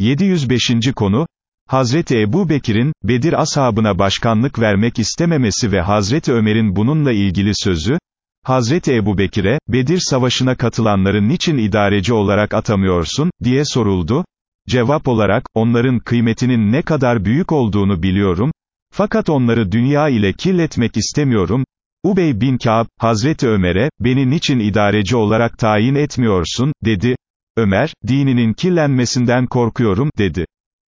705. konu, Hazreti Ebu Bekir'in, Bedir ashabına başkanlık vermek istememesi ve Hazreti Ömer'in bununla ilgili sözü, Hazreti Ebu Bekir'e, Bedir savaşına katılanları niçin idareci olarak atamıyorsun, diye soruldu, cevap olarak, onların kıymetinin ne kadar büyük olduğunu biliyorum, fakat onları dünya ile kirletmek istemiyorum, Ubey bin Ka'b, Hazreti Ömer'e, beni niçin idareci olarak tayin etmiyorsun, dedi, Ömer, dininin kirlenmesinden korkuyorum, dedi.